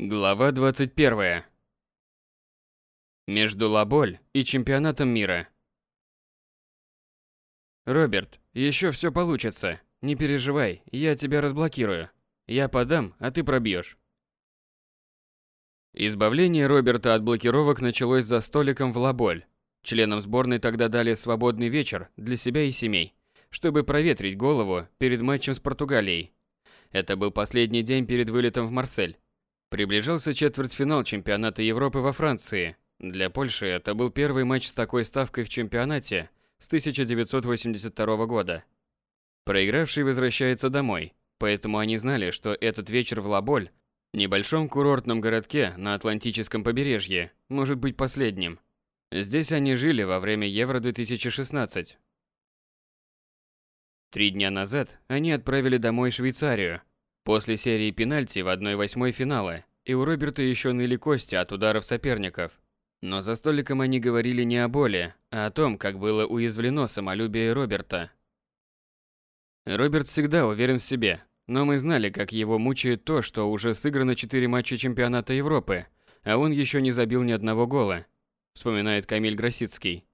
Глава 21. Между Лаболь и чемпионатом мира. Роберт, еще все получится. Не переживай, я тебя разблокирую. Я подам, а ты пробьешь. Избавление Роберта от блокировок началось за столиком в Лаболь. Членам сборной тогда дали свободный вечер для себя и семей, чтобы проветрить голову перед матчем с Португалией. Это был последний день перед вылетом в Марсель. Приближался четвертьфинал чемпионата Европы во Франции. Для Польши это был первый матч с такой ставкой в чемпионате с 1982 года. Проигравший возвращается домой, поэтому они знали, что этот вечер в Лаболь, небольшом курортном городке на Атлантическом побережье, может быть последним. Здесь они жили во время Евро-2016. Три дня назад они отправили домой Швейцарию, После серии пенальти в 1-8 финала, и у Роберта еще ныли кости от ударов соперников. Но за столиком они говорили не о боли, а о том, как было уязвлено самолюбие Роберта. Роберт всегда уверен в себе, но мы знали, как его мучает то, что уже сыграно 4 матча чемпионата Европы, а он еще не забил ни одного гола, вспоминает Камиль Гросицкий.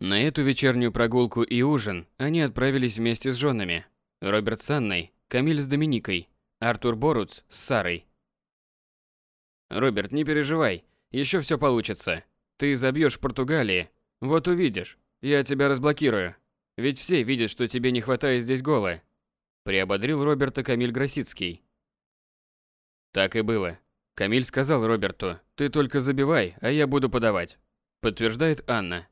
На эту вечернюю прогулку и ужин они отправились вместе с женами. Роберт с Анной, Камиль с Доминикой, Артур Боруц с Сарой. Роберт, не переживай, еще все получится. Ты забьешь в Португалии, вот увидишь. Я тебя разблокирую. Ведь все видят, что тебе не хватает здесь гола. Приободрил Роберта Камиль Гросицкий. Так и было. Камиль сказал Роберту, ты только забивай, а я буду подавать. Подтверждает Анна.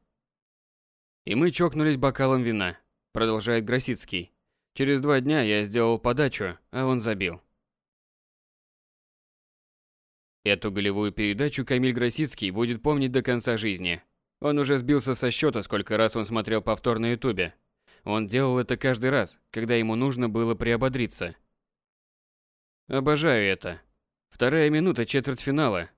И мы чокнулись бокалом вина, продолжает Гросицкий. Через два дня я сделал подачу, а он забил. Эту голевую передачу Камиль Гросицкий будет помнить до конца жизни. Он уже сбился со счета, сколько раз он смотрел повтор на ютубе. Он делал это каждый раз, когда ему нужно было приободриться. Обожаю это. Вторая минута четвертьфинала.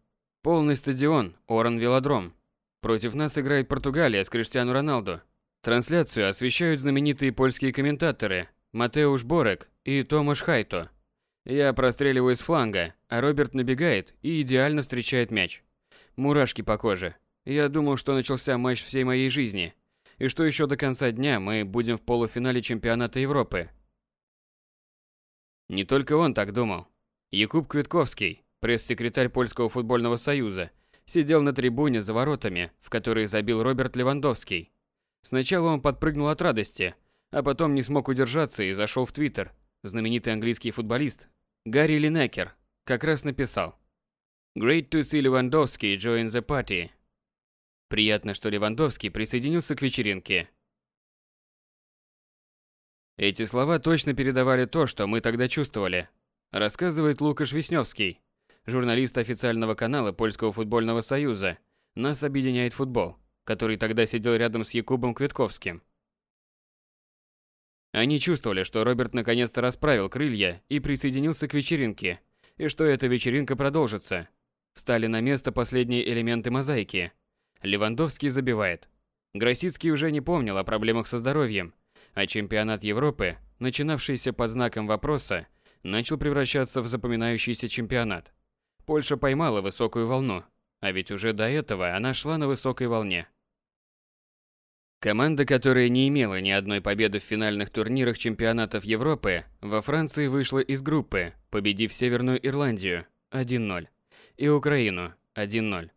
Полный стадион, Оран Велодром. Против нас играет Португалия с Криштиану Роналду. Трансляцию освещают знаменитые польские комментаторы, Матеуш Борек и Томаш Хайто. Я простреливаю с фланга, а Роберт набегает и идеально встречает мяч. Мурашки по коже. Я думал, что начался матч всей моей жизни, и что еще до конца дня мы будем в полуфинале чемпионата Европы. Не только он так думал. Якуб Квитковский, пресс-секретарь Польского футбольного союза, сидел на трибуне за воротами, в которые забил Роберт Левандовский. Сначала он подпрыгнул от радости – а потом не смог удержаться и зашел в Твиттер. Знаменитый английский футболист Гарри Линекер как раз написал «Great to see Lewandowski join the party». Приятно, что Левандовский присоединился к вечеринке. Эти слова точно передавали то, что мы тогда чувствовали, рассказывает Лукаш Весневский, журналист официального канала Польского футбольного союза «Нас объединяет футбол», который тогда сидел рядом с Якубом Квитковским. Они чувствовали, что Роберт наконец-то расправил крылья и присоединился к вечеринке, и что эта вечеринка продолжится. Встали на место последние элементы мозаики. Левандовский забивает. Гросицкий уже не помнил о проблемах со здоровьем, а чемпионат Европы, начинавшийся под знаком вопроса, начал превращаться в запоминающийся чемпионат. Польша поймала высокую волну, а ведь уже до этого она шла на высокой волне. Команда, которая не имела ни одной победы в финальных турнирах чемпионатов Европы, во Франции вышла из группы, победив Северную Ирландию 1-0 и Украину 1-0,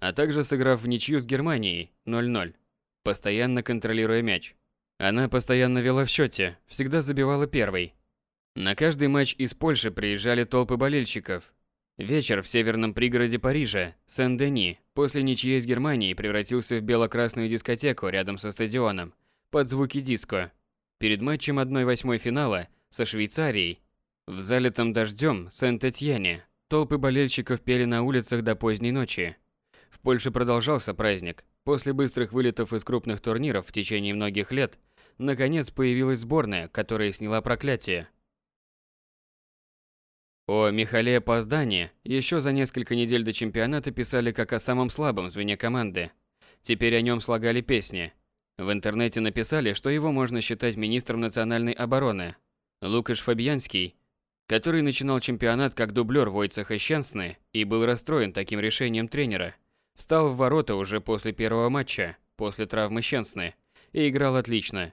а также сыграв в ничью с Германией 0-0, постоянно контролируя мяч. Она постоянно вела в счете, всегда забивала первой. На каждый матч из Польши приезжали толпы болельщиков, Вечер в северном пригороде Парижа, Сен-Дени, после ничьей с Германией превратился в бело-красную дискотеку рядом со стадионом, под звуки диско. Перед матчем 1-8 финала со Швейцарией в залитом дождем Сент-Этьене толпы болельщиков пели на улицах до поздней ночи. В Польше продолжался праздник. После быстрых вылетов из крупных турниров в течение многих лет, наконец появилась сборная, которая сняла проклятие – о Михале Поздане еще за несколько недель до чемпионата писали как о самом слабом звене команды. Теперь о нем слагали песни. В интернете написали, что его можно считать министром национальной обороны. Лукаш Фабьянский который начинал чемпионат как дублер Войцеха Щенсны и был расстроен таким решением тренера, встал в ворота уже после первого матча, после травмы Щенсны, и играл отлично.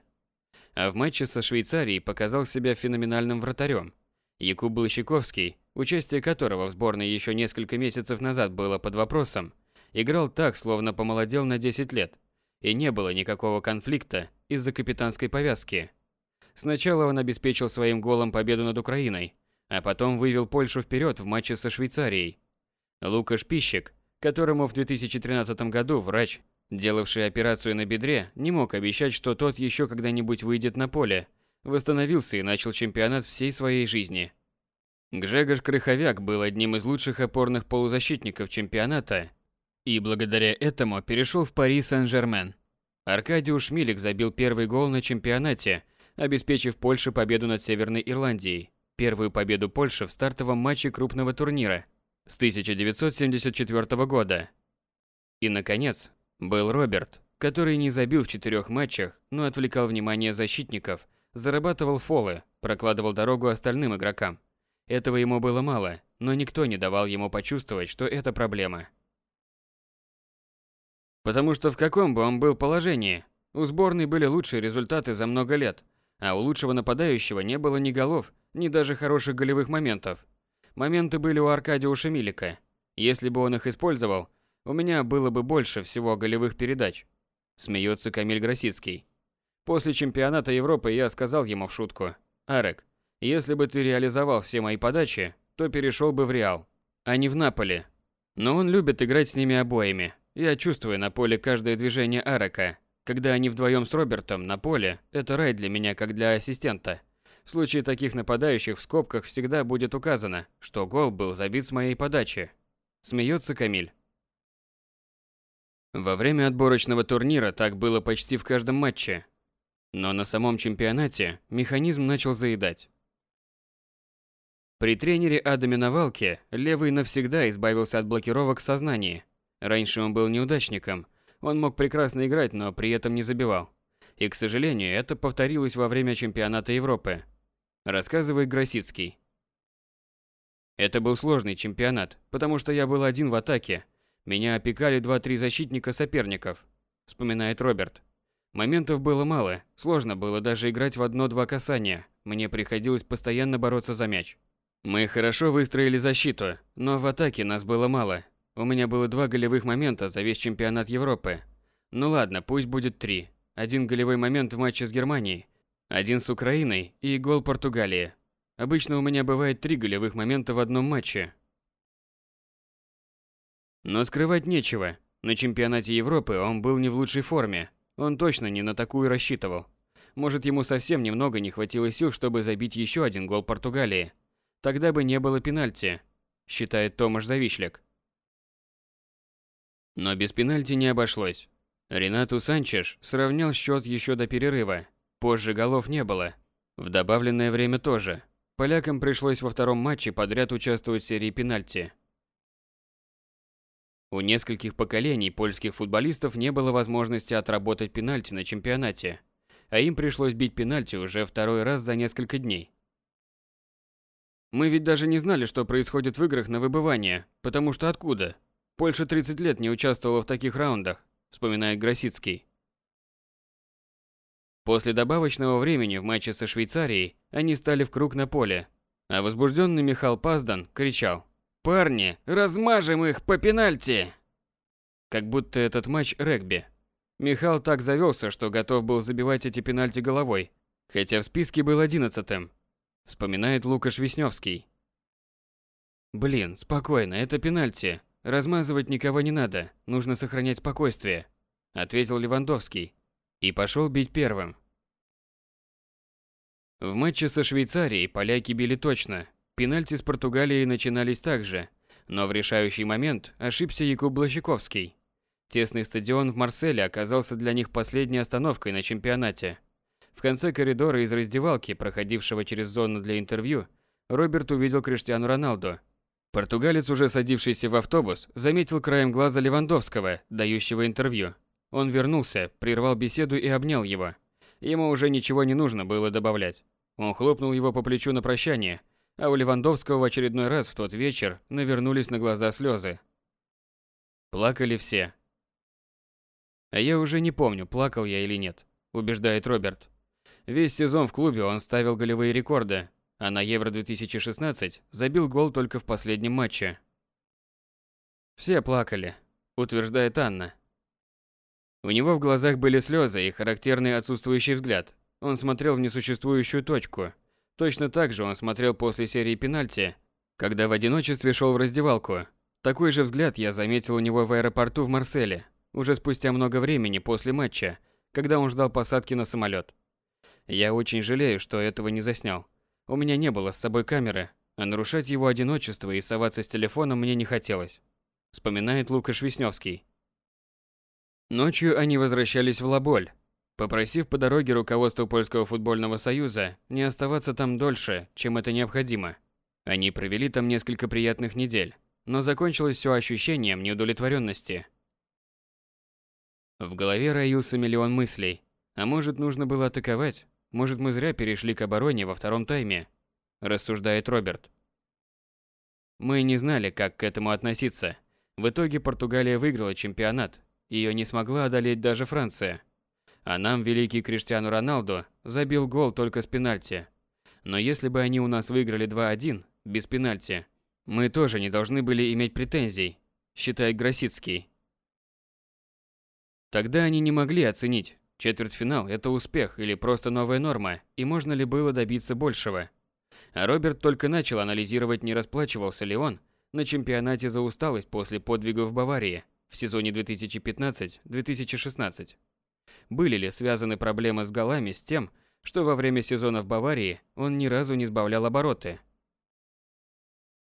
А в матче со Швейцарией показал себя феноменальным вратарем. Якуб Блащиковский, участие которого в сборной еще несколько месяцев назад было под вопросом, играл так, словно помолодел на 10 лет, и не было никакого конфликта из-за капитанской повязки. Сначала он обеспечил своим голом победу над Украиной, а потом вывел Польшу вперед в матче со Швейцарией. Лукаш Пищик, которому в 2013 году врач, делавший операцию на бедре, не мог обещать, что тот еще когда-нибудь выйдет на поле, восстановился и начал чемпионат всей своей жизни. Гжегош Крыховяк был одним из лучших опорных полузащитников чемпионата и благодаря этому перешел в Пари Сен-Жермен. Аркадиуш Милик забил первый гол на чемпионате, обеспечив Польше победу над Северной Ирландией, первую победу Польши в стартовом матче крупного турнира с 1974 года. И, наконец, был Роберт, который не забил в четырех матчах, но отвлекал внимание защитников, зарабатывал фолы, прокладывал дорогу остальным игрокам. Этого ему было мало, но никто не давал ему почувствовать, что это проблема. Потому что в каком бы он был положении, у сборной были лучшие результаты за много лет, а у лучшего нападающего не было ни голов, ни даже хороших голевых моментов. Моменты были у Аркадия Милика. Если бы он их использовал, у меня было бы больше всего голевых передач. Смеется Камиль Гросицкий. После чемпионата Европы я сказал ему в шутку. Арек, если бы ты реализовал все мои подачи, то перешел бы в Реал, а не в Наполе. Но он любит играть с ними обоими. Я чувствую на поле каждое движение Арака. Когда они вдвоем с Робертом на поле, это рай для меня, как для ассистента. В случае таких нападающих в скобках всегда будет указано, что гол был забит с моей подачи. Смеется Камиль. Во время отборочного турнира так было почти в каждом матче. Но на самом чемпионате механизм начал заедать. При тренере Адаме Навалке левый навсегда избавился от блокировок в сознании. Раньше он был неудачником. Он мог прекрасно играть, но при этом не забивал. И, к сожалению, это повторилось во время чемпионата Европы. Рассказывает Гросицкий. Это был сложный чемпионат, потому что я был один в атаке. Меня опекали 2-3 защитника соперников, вспоминает Роберт. Моментов было мало, сложно было даже играть в одно-два касания. Мне приходилось постоянно бороться за мяч. Мы хорошо выстроили защиту, но в атаке нас было мало, у меня было два голевых момента за весь чемпионат Европы. Ну ладно, пусть будет три. Один голевой момент в матче с Германией, один с Украиной и гол Португалии. Обычно у меня бывает три голевых момента в одном матче. Но скрывать нечего. На чемпионате Европы он был не в лучшей форме. Он точно не на такую рассчитывал. Может, ему совсем немного не хватило сил, чтобы забить еще один гол Португалии. Тогда бы не было пенальти, считает Томаш Завишляк. Но без пенальти не обошлось. Ренату Санчеш сравнял счет еще до перерыва. Позже голов не было. В добавленное время тоже. Полякам пришлось во втором матче подряд участвовать в серии пенальти. У нескольких поколений польских футболистов не было возможности отработать пенальти на чемпионате, а им пришлось бить пенальти уже второй раз за несколько дней. Мы ведь даже не знали, что происходит в играх на выбывание, потому что откуда? Польша 30 лет не участвовала в таких раундах, вспоминает Гросицкий. После добавочного времени в матче со Швейцарией они стали в круг на поле, а возбужденный Михаил Паздан кричал «Парни, размажем их по пенальти!» Как будто этот матч регби. Михаил так завелся, что готов был забивать эти пенальти головой, хотя в списке был одиннадцатым, вспоминает Лукаш Весневский. Блин, спокойно, это пенальти. Размазывать никого не надо, нужно сохранять спокойствие, ответил Левандовский и пошел бить первым. В матче со Швейцарией поляки били точно. Пенальти с Португалией начинались так же, но в решающий момент ошибся Якуб Блащиковский. Тесный стадион в Марселе оказался для них последней остановкой на чемпионате. В конце коридора из раздевалки, проходившего через зону для интервью, Роберт увидел Криштиану Роналду Португалец, уже садившийся в автобус, заметил краем глаза Левандовского, дающего интервью. Он вернулся, прервал беседу и обнял его. Ему уже ничего не нужно было добавлять. Он хлопнул его по плечу на прощание, А у Левандовского в очередной раз в тот вечер навернулись на глаза слезы. Плакали все. А я уже не помню, плакал я или нет, убеждает Роберт. Весь сезон в клубе он ставил голевые рекорды, а на Евро-2016 забил гол только в последнем матче. Все плакали, утверждает Анна. У него в глазах были слезы и характерный отсутствующий взгляд. Он смотрел в несуществующую точку. Точно так же он смотрел после серии пенальти, когда в одиночестве шел в раздевалку. Такой же взгляд я заметил у него в аэропорту в Марселе, уже спустя много времени после матча, когда он ждал посадки на самолет. Я очень жалею, что этого не заснял. У меня не было с собой камеры, а нарушать его одиночество и соваться с телефоном мне не хотелось. Вспоминает Лукаш Весневский. Ночью они возвращались в Лаболь, попросив по дороге руководство Польского футбольного союза не оставаться там дольше, чем это необходимо. Они провели там несколько приятных недель, но закончилось все ощущением неудовлетворенности. В голове роился миллион мыслей. А может, нужно было атаковать? Может, мы зря перешли к обороне во втором тайме? Рассуждает Роберт. Мы не знали, как к этому относиться. В итоге Португалия выиграла чемпионат, ее не смогла одолеть даже Франция. А нам великий Криштиану Роналду забил гол только с пенальти. Но если бы они у нас выиграли 2-1 без пенальти, мы тоже не должны были иметь претензий, считает Гросицкий. Тогда они не могли оценить, четвертьфинал – это успех или просто новая норма, и можно ли было добиться большего. А Роберт только начал анализировать, не расплачивался ли он на чемпионате за усталость после подвига в Баварии – в сезоне 2015-2016? Были ли связаны проблемы с голами с тем, что во время сезона в Баварии он ни разу не сбавлял обороты?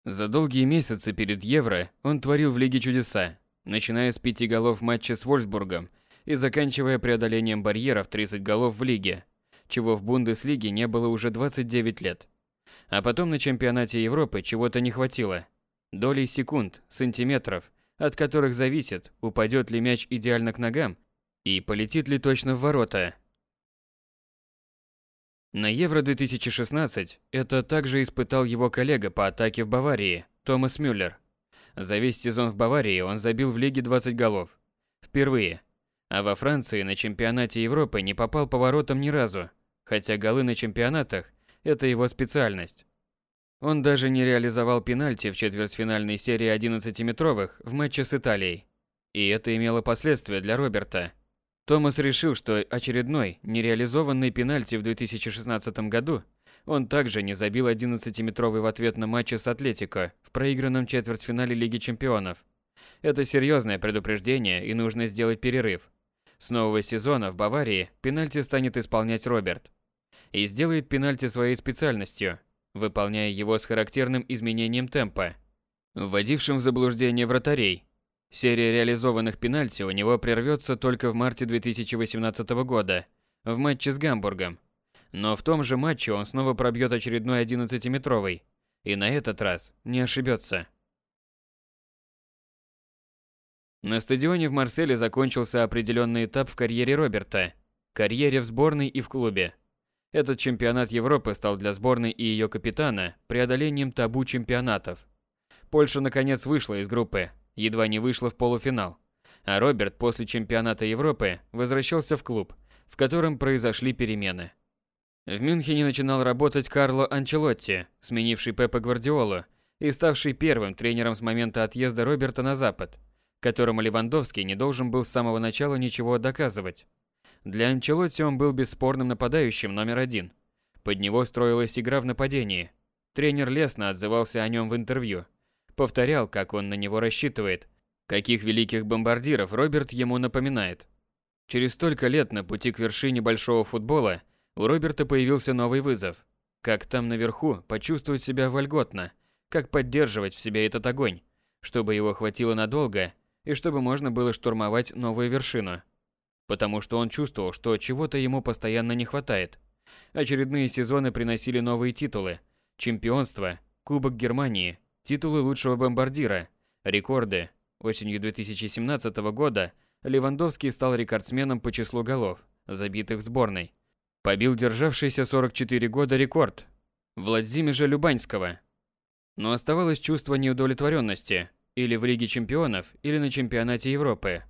За долгие месяцы перед Евро он творил в Лиге чудеса, начиная с пяти голов в матче с Вольсбургом и заканчивая преодолением барьеров 30 голов в Лиге, чего в Бундеслиге не было уже 29 лет. А потом на чемпионате Европы чего-то не хватило. Долей секунд, сантиметров, от которых зависит, упадет ли мяч идеально к ногам и полетит ли точно в ворота. На Евро-2016 это также испытал его коллега по атаке в Баварии, Томас Мюллер. За весь сезон в Баварии он забил в лиге 20 голов. Впервые. А во Франции на чемпионате Европы не попал по воротам ни разу, хотя голы на чемпионатах – это его специальность. Он даже не реализовал пенальти в четвертьфинальной серии 11-метровых в матче с Италией. И это имело последствия для Роберта. Томас решил, что очередной нереализованный пенальти в 2016 году он также не забил 11-метровый в ответ на матче с Атлетико в проигранном четвертьфинале Лиги Чемпионов. Это серьезное предупреждение и нужно сделать перерыв. С нового сезона в Баварии пенальти станет исполнять Роберт. И сделает пенальти своей специальностью – выполняя его с характерным изменением темпа, вводившим в заблуждение вратарей. Серия реализованных пенальти у него прервется только в марте 2018 года в матче с Гамбургом. Но в том же матче он снова пробьет очередной 11-метровый. И на этот раз не ошибется. На стадионе в Марселе закончился определенный этап в карьере Роберта. Карьере в сборной и в клубе. Этот чемпионат Европы стал для сборной и ее капитана преодолением табу чемпионатов. Польша наконец вышла из группы, едва не вышла в полуфинал. А Роберт после чемпионата Европы возвращался в клуб, в котором произошли перемены. В Мюнхене начинал работать Карло Анчелотти, сменивший Пепа Гвардиолу и ставший первым тренером с момента отъезда Роберта на Запад, которому Левандовский не должен был с самого начала ничего доказывать. Для Анчелотти он был бесспорным нападающим номер один. Под него строилась игра в нападении. Тренер лестно отзывался о нем в интервью. Повторял, как он на него рассчитывает, каких великих бомбардиров Роберт ему напоминает. Через столько лет на пути к вершине большого футбола у Роберта появился новый вызов. Как там наверху почувствовать себя вольготно, как поддерживать в себе этот огонь, чтобы его хватило надолго и чтобы можно было штурмовать новую вершину потому что он чувствовал, что чего-то ему постоянно не хватает. Очередные сезоны приносили новые титулы. Чемпионство, Кубок Германии, титулы лучшего бомбардира, рекорды. Осенью 2017 года Левандовский стал рекордсменом по числу голов, забитых в сборной. Побил державшийся 44 года рекорд. Владимира Любанского. Но оставалось чувство неудовлетворенности или в Лиге чемпионов, или на чемпионате Европы.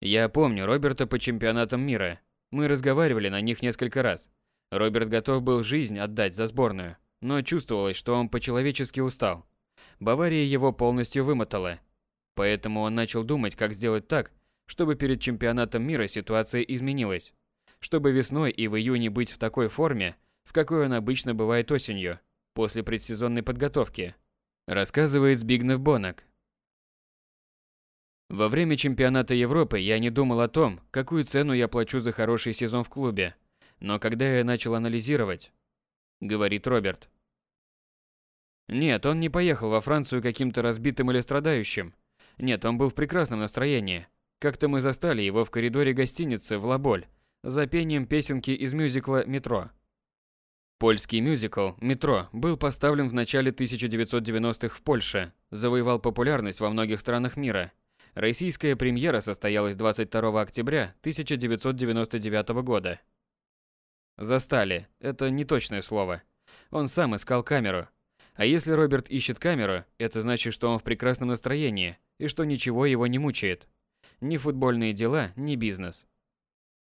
Я помню Роберта по чемпионатам мира. Мы разговаривали на них несколько раз. Роберт готов был жизнь отдать за сборную, но чувствовалось, что он по-человечески устал. Бавария его полностью вымотала. Поэтому он начал думать, как сделать так, чтобы перед чемпионатом мира ситуация изменилась. Чтобы весной и в июне быть в такой форме, в какой он обычно бывает осенью, после предсезонной подготовки. Рассказывает Збигнев Бонок. Во время чемпионата Европы я не думал о том, какую цену я плачу за хороший сезон в клубе. Но когда я начал анализировать, говорит Роберт. Нет, он не поехал во Францию каким-то разбитым или страдающим. Нет, он был в прекрасном настроении. Как-то мы застали его в коридоре гостиницы в Лаболь за пением песенки из мюзикла «Метро». Польский мюзикл «Метро» был поставлен в начале 1990-х в Польше, завоевал популярность во многих странах мира. Российская премьера состоялась 22 октября 1999 года. Застали – это не точное слово. Он сам искал камеру. А если Роберт ищет камеру, это значит, что он в прекрасном настроении и что ничего его не мучает. Ни футбольные дела, ни бизнес.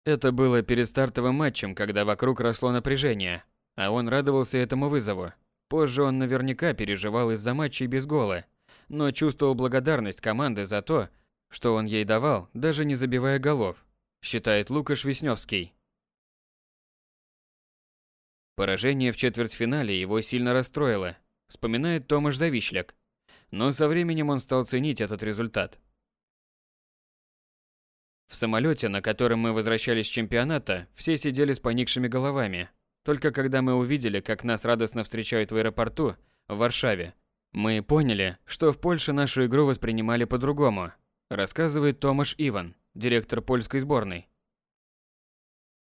Это было перед стартовым матчем, когда вокруг росло напряжение, а он радовался этому вызову. Позже он наверняка переживал из-за матчей без гола, но чувствовал благодарность команды за то, что он ей давал, даже не забивая голов, считает Лукаш Весневский. Поражение в четвертьфинале его сильно расстроило, вспоминает Томаш Завишляк. Но со временем он стал ценить этот результат. В самолете, на котором мы возвращались с чемпионата, все сидели с поникшими головами, только когда мы увидели, как нас радостно встречают в аэропорту в Варшаве, мы поняли, что в Польше нашу игру воспринимали по-другому, рассказывает Томаш Иван, директор польской сборной.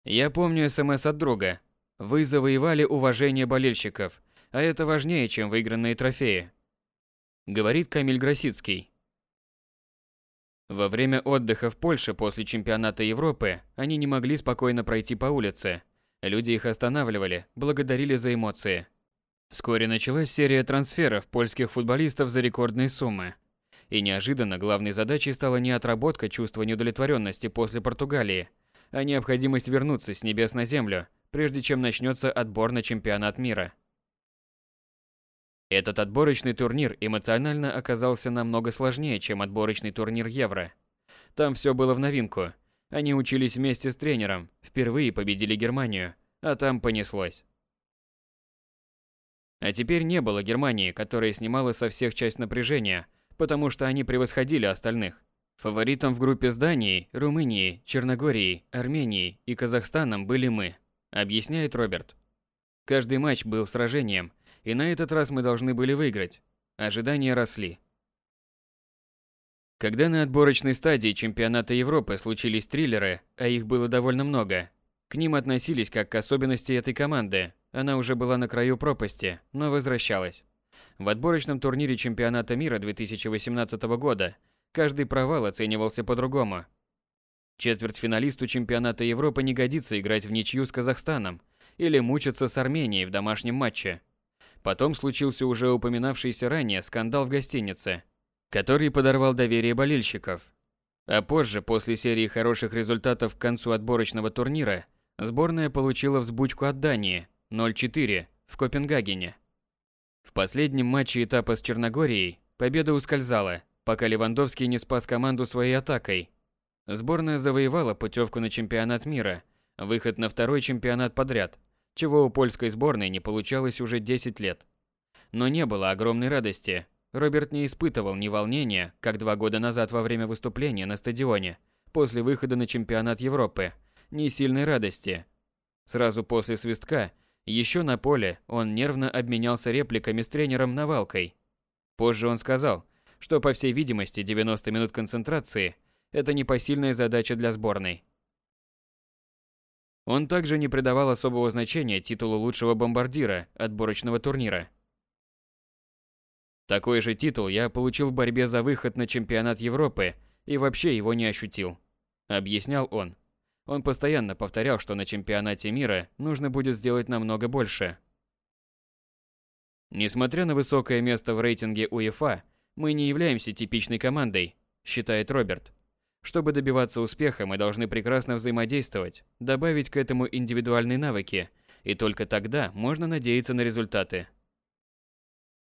Я помню СМС от друга. Вы завоевали уважение болельщиков, а это важнее, чем выигранные трофеи. Говорит Камиль Гросицкий. Во время отдыха в Польше после чемпионата Европы они не могли спокойно пройти по улице, Люди их останавливали, благодарили за эмоции. Вскоре началась серия трансферов польских футболистов за рекордные суммы. И неожиданно главной задачей стала не отработка чувства неудовлетворенности после Португалии, а необходимость вернуться с небес на землю, прежде чем начнется отбор на чемпионат мира. Этот отборочный турнир эмоционально оказался намного сложнее, чем отборочный турнир Евро. Там все было в новинку, они учились вместе с тренером, впервые победили Германию, а там понеслось. А теперь не было Германии, которая снимала со всех часть напряжения, потому что они превосходили остальных. Фаворитом в группе с Данией, Румынией, Черногорией, Арменией и Казахстаном были мы, объясняет Роберт. Каждый матч был сражением, и на этот раз мы должны были выиграть. Ожидания росли. Когда на отборочной стадии чемпионата Европы случились триллеры, а их было довольно много, к ним относились как к особенности этой команды. Она уже была на краю пропасти, но возвращалась. В отборочном турнире чемпионата мира 2018 года каждый провал оценивался по-другому. Четвертьфиналисту чемпионата Европы не годится играть в ничью с Казахстаном или мучиться с Арменией в домашнем матче. Потом случился уже упоминавшийся ранее скандал в гостинице – который подорвал доверие болельщиков. А позже, после серии хороших результатов к концу отборочного турнира, сборная получила взбучку от Дании 0-4 в Копенгагене. В последнем матче этапа с Черногорией победа ускользала, пока Левандовский не спас команду своей атакой. Сборная завоевала путевку на чемпионат мира, выход на второй чемпионат подряд, чего у польской сборной не получалось уже 10 лет. Но не было огромной радости, Роберт не испытывал ни волнения, как два года назад во время выступления на стадионе, после выхода на чемпионат Европы, ни сильной радости. Сразу после свистка, еще на поле, он нервно обменялся репликами с тренером Навалкой. Позже он сказал, что, по всей видимости, 90 минут концентрации – это непосильная задача для сборной. Он также не придавал особого значения титулу лучшего бомбардира отборочного турнира – такой же титул я получил в борьбе за выход на чемпионат Европы и вообще его не ощутил. Объяснял он. Он постоянно повторял, что на чемпионате мира нужно будет сделать намного больше. Несмотря на высокое место в рейтинге УЕФА, мы не являемся типичной командой, считает Роберт. Чтобы добиваться успеха, мы должны прекрасно взаимодействовать, добавить к этому индивидуальные навыки, и только тогда можно надеяться на результаты.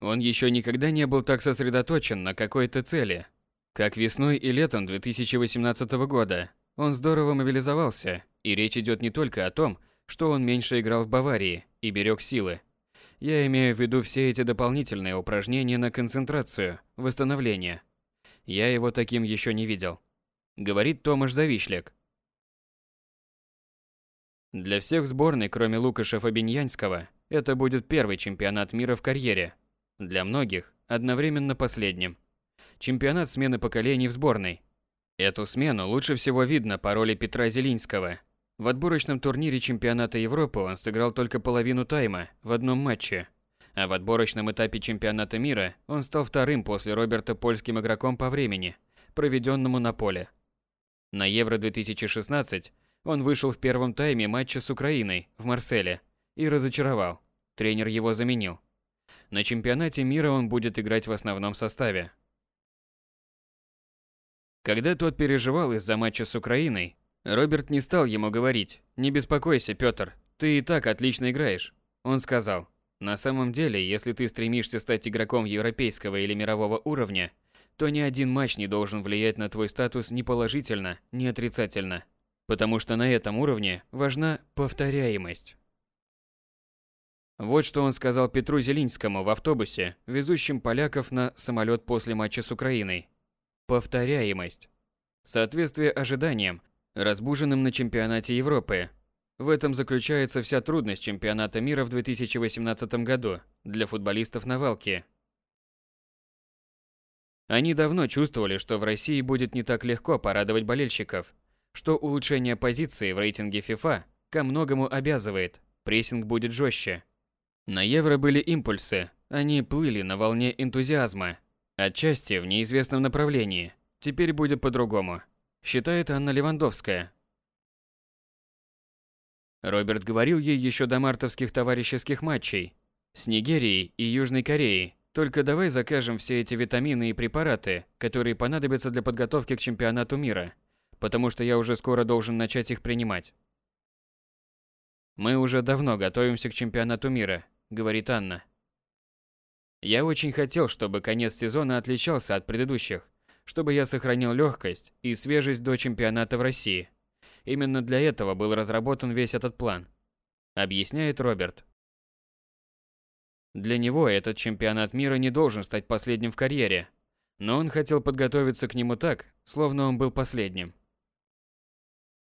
Он еще никогда не был так сосредоточен на какой-то цели, как весной и летом 2018 года. Он здорово мобилизовался, и речь идет не только о том, что он меньше играл в Баварии и берег силы. Я имею в виду все эти дополнительные упражнения на концентрацию, восстановление. Я его таким еще не видел. Говорит Томаш Завишляк. Для всех сборной, кроме Лукаша Фабиньянского, это будет первый чемпионат мира в карьере. Для многих – одновременно последним. Чемпионат смены поколений в сборной. Эту смену лучше всего видно по роли Петра Зелинского. В отборочном турнире чемпионата Европы он сыграл только половину тайма в одном матче. А в отборочном этапе чемпионата мира он стал вторым после Роберта польским игроком по времени, проведенному на поле. На Евро-2016 он вышел в первом тайме матча с Украиной в Марселе и разочаровал. Тренер его заменил. На чемпионате мира он будет играть в основном составе. Когда тот переживал из-за матча с Украиной, Роберт не стал ему говорить «Не беспокойся, Пётр, ты и так отлично играешь». Он сказал «На самом деле, если ты стремишься стать игроком европейского или мирового уровня, то ни один матч не должен влиять на твой статус ни положительно, ни отрицательно, потому что на этом уровне важна повторяемость». Вот что он сказал Петру Зелинскому в автобусе, везущем поляков на самолет после матча с Украиной. Повторяемость. Соответствие ожиданиям, разбуженным на чемпионате Европы. В этом заключается вся трудность чемпионата мира в 2018 году для футболистов на Валке. Они давно чувствовали, что в России будет не так легко порадовать болельщиков, что улучшение позиции в рейтинге FIFA ко многому обязывает, прессинг будет жестче, на Евро были импульсы, они плыли на волне энтузиазма, отчасти в неизвестном направлении. Теперь будет по-другому, считает Анна Левандовская. Роберт говорил ей еще до мартовских товарищеских матчей с Нигерией и Южной Кореей. Только давай закажем все эти витамины и препараты, которые понадобятся для подготовки к чемпионату мира, потому что я уже скоро должен начать их принимать. Мы уже давно готовимся к чемпионату мира, говорит Анна. Я очень хотел, чтобы конец сезона отличался от предыдущих, чтобы я сохранил легкость и свежесть до чемпионата в России. Именно для этого был разработан весь этот план, объясняет Роберт. Для него этот чемпионат мира не должен стать последним в карьере, но он хотел подготовиться к нему так, словно он был последним.